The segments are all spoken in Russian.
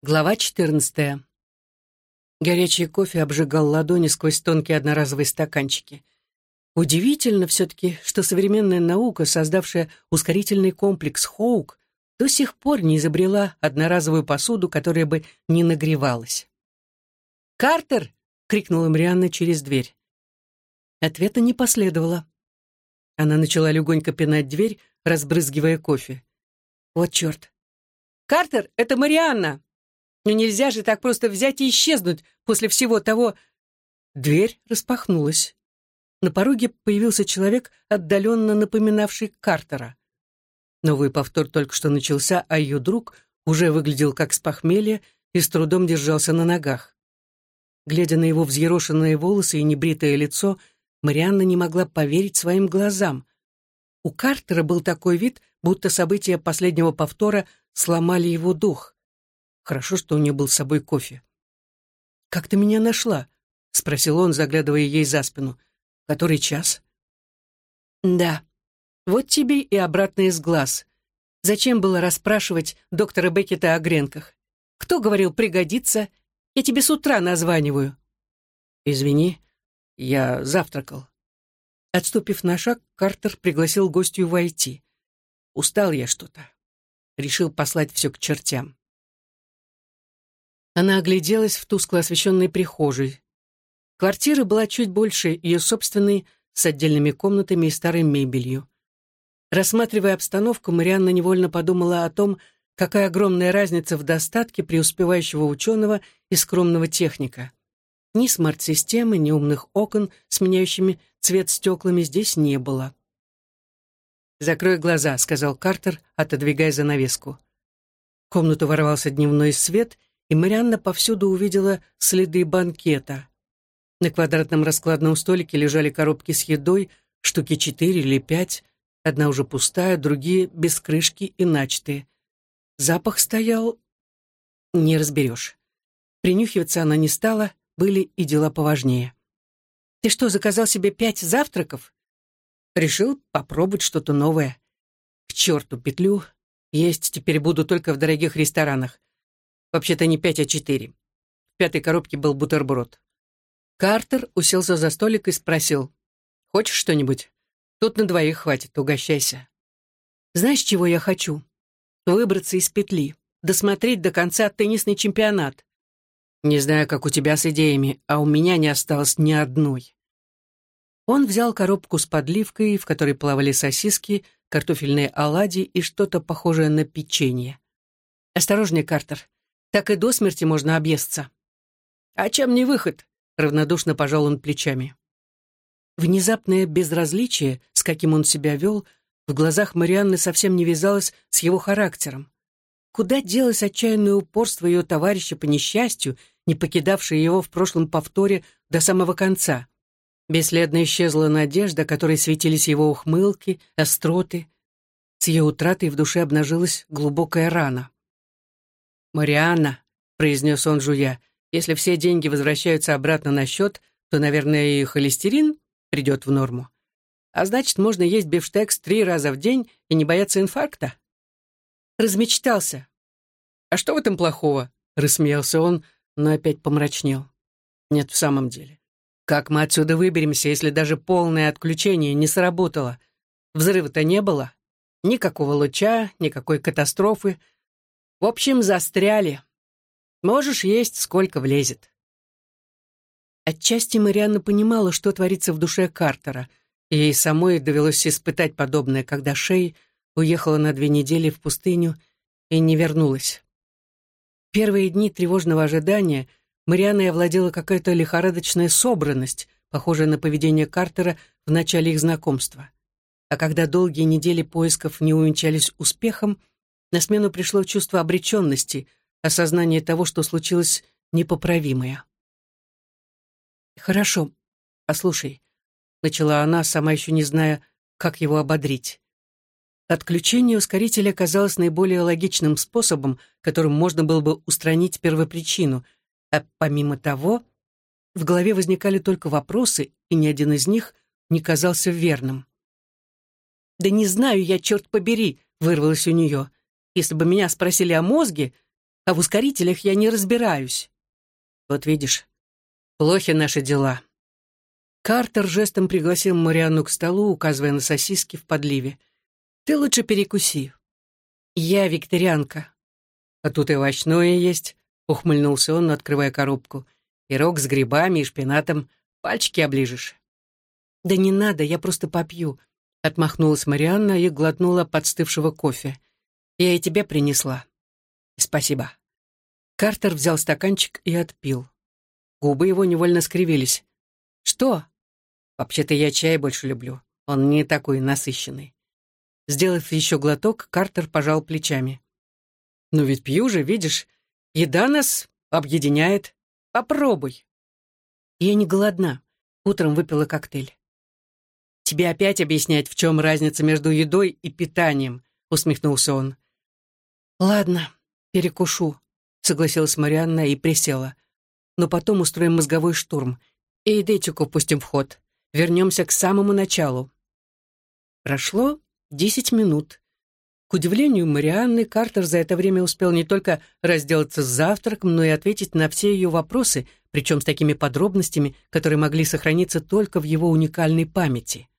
Глава 14. Горячий кофе обжигал ладони сквозь тонкие одноразовые стаканчики. Удивительно все-таки, что современная наука, создавшая ускорительный комплекс Хоук, до сих пор не изобрела одноразовую посуду, которая бы не нагревалась. «Картер!» — крикнула Марианна через дверь. Ответа не последовало. Она начала легонько пинать дверь, разбрызгивая кофе. «Вот черт!» «Картер, это Марианна!» Но нельзя же так просто взять и исчезнуть после всего того... Дверь распахнулась. На пороге появился человек, отдаленно напоминавший Картера. Новый повтор только что начался, а ее друг уже выглядел как с похмелья и с трудом держался на ногах. Глядя на его взъерошенные волосы и небритое лицо, Марианна не могла поверить своим глазам. У Картера был такой вид, будто события последнего повтора сломали его дух. Хорошо, что у нее был с собой кофе. «Как ты меня нашла?» — спросил он, заглядывая ей за спину. «Который час?» «Да. Вот тебе и обратно из глаз. Зачем было расспрашивать доктора Беккета о гренках? Кто говорил пригодится? Я тебе с утра названиваю». «Извини, я завтракал». Отступив на шаг, Картер пригласил гостью войти. «Устал я что-то. Решил послать все к чертям». Она огляделась в тускло освещенной прихожей. Квартира была чуть больше ее собственной, с отдельными комнатами и старой мебелью. Рассматривая обстановку, Марианна невольно подумала о том, какая огромная разница в достатке преуспевающего ученого и скромного техника. Ни смарт-системы, ни умных окон, сменяющими цвет стеклами, здесь не было. «Закрой глаза», — сказал Картер, отодвигая занавеску. В комнату ворвался дневной свет, и Марианна повсюду увидела следы банкета. На квадратном раскладном столике лежали коробки с едой, штуки четыре или пять, одна уже пустая, другие без крышки и начатые. Запах стоял... Не разберешь. Принюхиваться она не стала, были и дела поважнее. «Ты что, заказал себе пять завтраков?» «Решил попробовать что-то новое. К черту петлю. Есть теперь буду только в дорогих ресторанах. Вообще-то не пять, а четыре. В пятой коробке был бутерброд. Картер уселся за столик и спросил. «Хочешь что-нибудь? Тут на двоих хватит, угощайся». «Знаешь, чего я хочу? Выбраться из петли, досмотреть до конца теннисный чемпионат. Не знаю, как у тебя с идеями, а у меня не осталось ни одной». Он взял коробку с подливкой, в которой плавали сосиски, картофельные оладьи и что-то похожее на печенье. «Осторожнее, Картер. Так и до смерти можно объесться. А чем не выход? Равнодушно пожал он плечами. Внезапное безразличие, с каким он себя вел, в глазах Марианны совсем не вязалось с его характером. Куда делось отчаянное упорство ее товарища по несчастью, не покидавшее его в прошлом повторе до самого конца? Бесследно исчезла надежда, которой светились его ухмылки, остроты. С ее утратой в душе обнажилась глубокая рана. «Марианна», — произнес он, жуя, «если все деньги возвращаются обратно на счет, то, наверное, и холестерин придет в норму. А значит, можно есть бифштекс три раза в день и не бояться инфаркта». Размечтался. «А что в этом плохого?» — рассмеялся он, но опять помрачнел. «Нет, в самом деле. Как мы отсюда выберемся, если даже полное отключение не сработало? Взрыва-то не было. Никакого луча, никакой катастрофы. В общем, застряли. Можешь есть, сколько влезет. Отчасти Марианна понимала, что творится в душе Картера. Ей самой довелось испытать подобное, когда Шей уехала на две недели в пустыню и не вернулась. Первые дни тревожного ожидания Марианной овладела какая-то лихорадочная собранность, похожая на поведение Картера в начале их знакомства. А когда долгие недели поисков не увенчались успехом, на смену пришло чувство обреченности, осознание того, что случилось непоправимое. «Хорошо, послушай», — начала она, сама еще не зная, как его ободрить. Отключение ускорителя казалось наиболее логичным способом, которым можно было бы устранить первопричину, а помимо того, в голове возникали только вопросы, и ни один из них не казался верным. «Да не знаю я, черт побери!» — вырвалось у нее. Если бы меня спросили о мозге, а в ускорителях я не разбираюсь. Вот видишь, плохи наши дела. Картер жестом пригласил Марианну к столу, указывая на сосиски в подливе. «Ты лучше перекуси. Я викторианка». «А тут и овощное есть», — ухмыльнулся он, открывая коробку. «Пирог с грибами и шпинатом. Пальчики оближешь». «Да не надо, я просто попью», — отмахнулась Марианна и глотнула подстывшего кофе. «Я и тебе принесла». «Спасибо». Картер взял стаканчик и отпил. Губы его невольно скривились. «Что?» «Вообще-то я чай больше люблю. Он не такой насыщенный». Сделав еще глоток, Картер пожал плечами. «Ну ведь пью же, видишь. Еда нас объединяет. Попробуй». «Я не голодна. Утром выпила коктейль». «Тебе опять объяснять, в чем разница между едой и питанием», — усмехнулся он. «Ладно, перекушу», — согласилась Марианна и присела. «Но потом устроим мозговой штурм и идентику пустим в ход. Вернемся к самому началу». Прошло десять минут. К удивлению Марианны, Картер за это время успел не только разделаться с завтраком, но и ответить на все ее вопросы, причем с такими подробностями, которые могли сохраниться только в его уникальной памяти.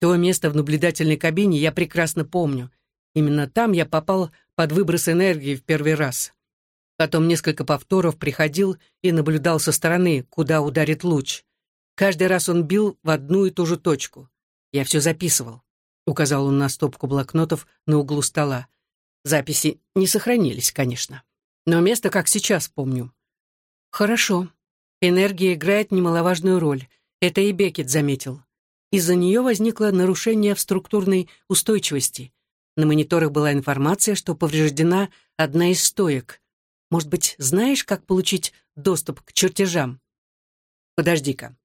То место в наблюдательной кабине я прекрасно помню. Именно там я попал под выброс энергии в первый раз. Потом несколько повторов приходил и наблюдал со стороны, куда ударит луч. Каждый раз он бил в одну и ту же точку. Я все записывал. Указал он на стопку блокнотов на углу стола. Записи не сохранились, конечно. Но место как сейчас помню. Хорошо. Энергия играет немаловажную роль. Это и Бекет заметил. Из-за нее возникло нарушение в структурной устойчивости. На мониторах была информация, что повреждена одна из стоек. Может быть, знаешь, как получить доступ к чертежам? Подожди-ка.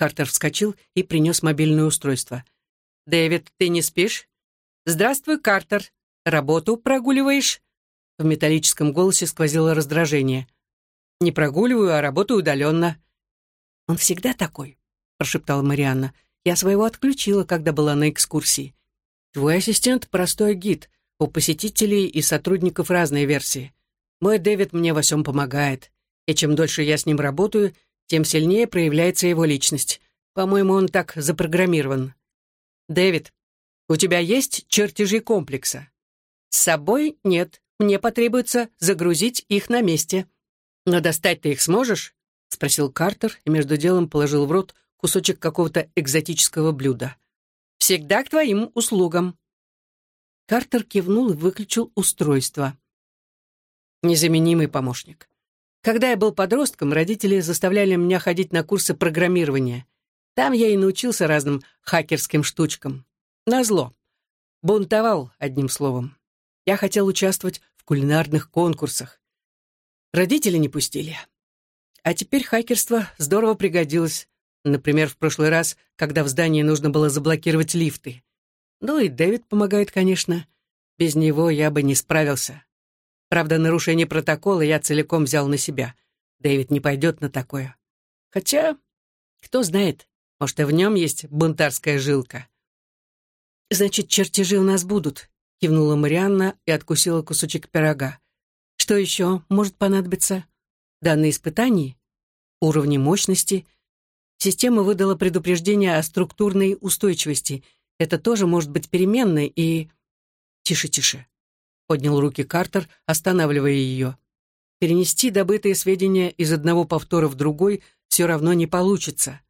Картер вскочил и принес мобильное устройство. «Дэвид, ты не спишь?» «Здравствуй, Картер. Работу прогуливаешь?» В металлическом голосе сквозило раздражение. «Не прогуливаю, а работаю удаленно». «Он всегда такой», — прошептала Марианна. «Я своего отключила, когда была на экскурсии. Твой ассистент — простой гид. У посетителей и сотрудников разные версии. Мой Дэвид мне во всем помогает, и чем дольше я с ним работаю, тем сильнее проявляется его личность. По-моему, он так запрограммирован. Дэвид, у тебя есть чертежи комплекса? С собой нет. Мне потребуется загрузить их на месте. Но достать ты их сможешь? Спросил Картер и между делом положил в рот кусочек какого-то экзотического блюда. Всегда к твоим услугам. Картер кивнул и выключил устройство незаменимый помощник. Когда я был подростком, родители заставляли меня ходить на курсы программирования. Там я и научился разным хакерским штучкам. Назло. Бунтовал, одним словом. Я хотел участвовать в кулинарных конкурсах. Родители не пустили. А теперь хакерство здорово пригодилось. Например, в прошлый раз, когда в здании нужно было заблокировать лифты. Ну и Дэвид помогает, конечно. Без него я бы не справился. Правда, нарушение протокола я целиком взял на себя. Дэвид не пойдет на такое. Хотя, кто знает, может, и в нем есть бунтарская жилка. «Значит, чертежи у нас будут», — кивнула Марианна и откусила кусочек пирога. «Что еще может понадобиться? Данные испытаний? Уровни мощности?» Система выдала предупреждение о структурной устойчивости. Это тоже может быть переменной и... Тише, тише поднял руки Картер, останавливая ее. Перенести добытые сведения из одного повтора в другой все равно не получится.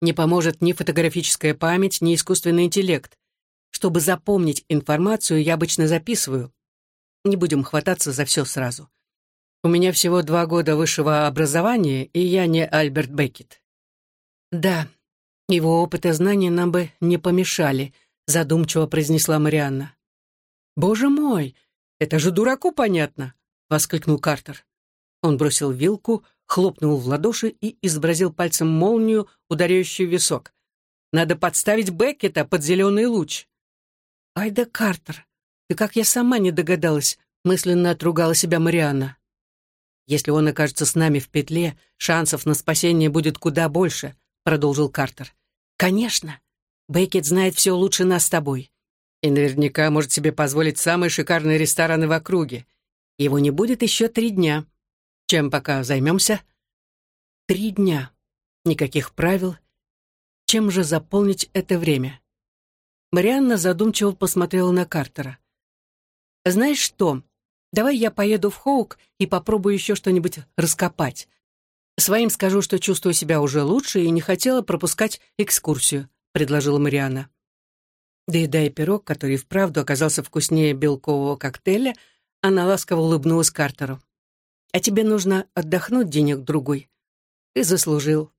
Не поможет ни фотографическая память, ни искусственный интеллект. Чтобы запомнить информацию, я обычно записываю. Не будем хвататься за все сразу. У меня всего два года высшего образования, и я не Альберт Беккет. Да, его опыт и знания нам бы не помешали, задумчиво произнесла Марианна. Боже мой, «Это же дураку понятно!» — воскликнул Картер. Он бросил вилку, хлопнул в ладоши и изобразил пальцем молнию, ударяющую висок. «Надо подставить Беккета под зеленый луч!» «Ай да, Картер! Ты как я сама не догадалась!» — мысленно отругала себя Марианна. «Если он окажется с нами в петле, шансов на спасение будет куда больше», — продолжил Картер. «Конечно! Беккет знает все лучше нас с тобой. И наверняка может себе позволить самые шикарные рестораны в округе. Его не будет еще три дня. Чем пока займемся? Три дня. Никаких правил. Чем же заполнить это время? Марианна задумчиво посмотрела на Картера. «Знаешь что? Давай я поеду в Хоук и попробую еще что-нибудь раскопать. Своим скажу, что чувствую себя уже лучше и не хотела пропускать экскурсию», — предложила Марианна. Доедая пирог, который вправду оказался вкуснее белкового коктейля, она ласково улыбнулась Картеру. «А тебе нужно отдохнуть денег-другой. Ты заслужил.